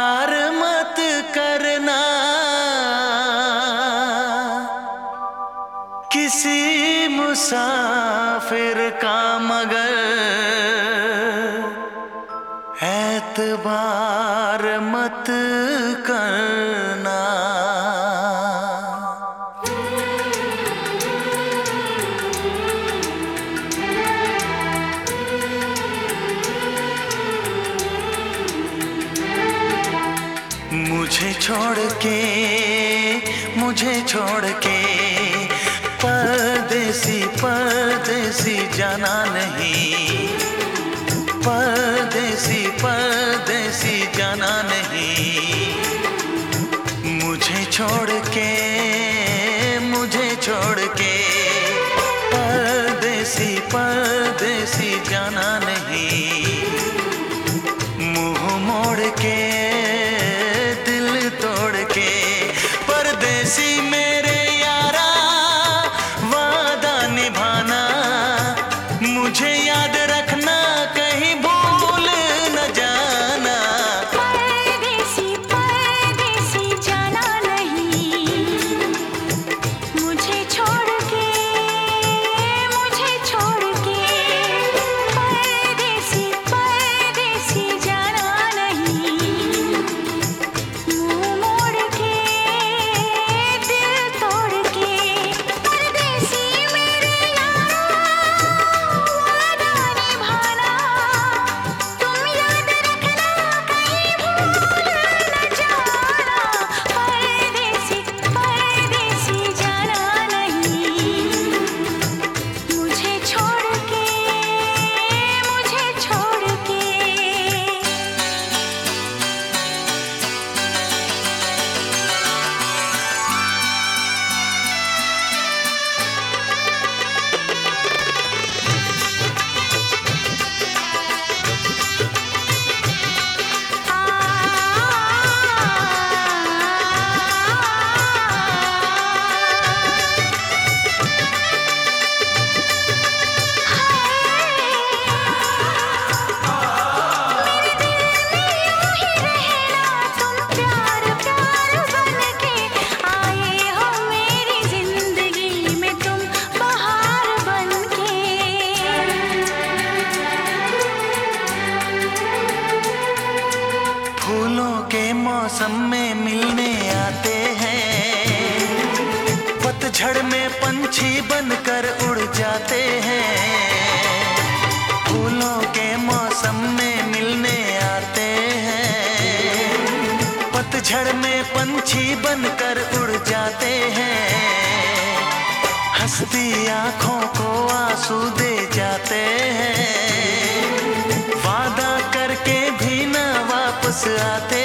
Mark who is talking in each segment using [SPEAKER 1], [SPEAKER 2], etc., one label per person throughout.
[SPEAKER 1] प्यार मत करना। किसी मुसाफिर का मगर ऐतबार मत कर। छोड़ के मुझे छोड़ के परदेसी परदेसी जाना नहीं। परदेसी परदेसी जाना नहीं। मुझे छोड़ के see me. पक्षी बनकर उड़ जाते हैं। हंसती आँखों को आँसू दे जाते हैं। वादा करके भी ना वापस आते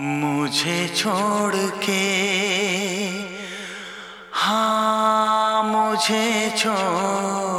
[SPEAKER 1] मुझे छोड़ के। हाँ मुझे छोड़ के